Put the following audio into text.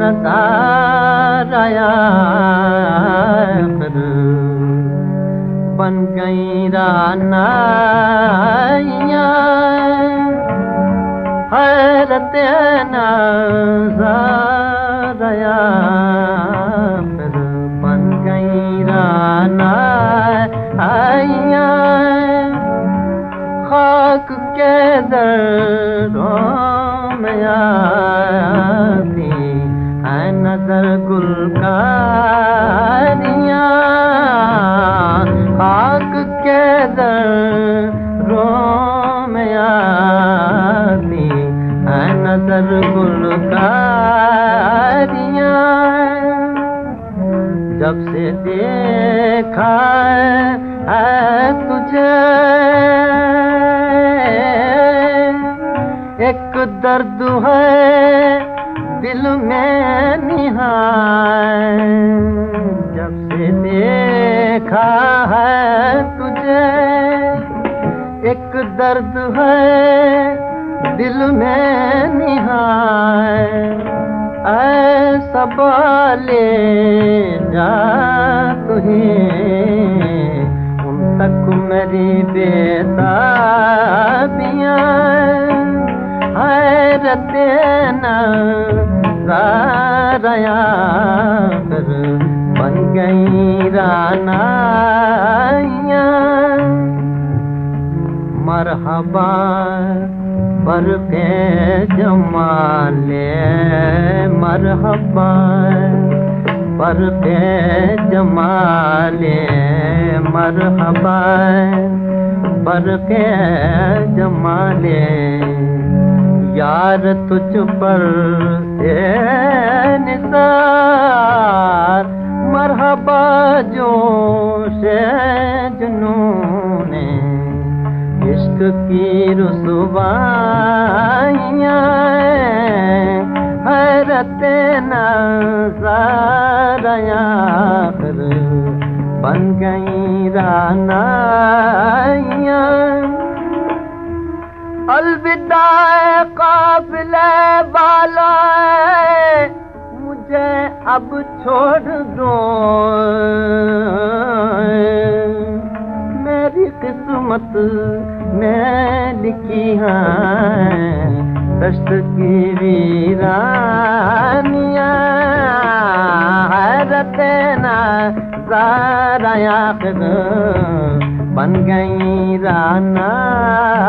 नजारया फिर। बन गई राना आइया खाक के में आती है नज़र गुलकारिया खाक के दरों में आती है नज़र गुलकारिया जब से देखा है तुझे एक दर्द है, दिल में निहाय जब से देखा है तुझे, एक दर्द है, दिल में निहाय ऐसा ले जा तुझे उन तक मेरी बेताबियाँ हैरत नया कर बन गई रानाइया। मरहबा पर के जमाले मरहबा पर के जमाले मरहबा पर के जमाले यार तुझ पर से निसार। मरहबा जो से जुनूने। इश्क की रुसवाइयाँ हैरत नजारया बन गई रानाइया काबिल वाला मुझे अब छोड़ दो। मेरी किस्मत में लिखी है दस्त की वीरानिया हैरत नज़ारा बन गई रानाइया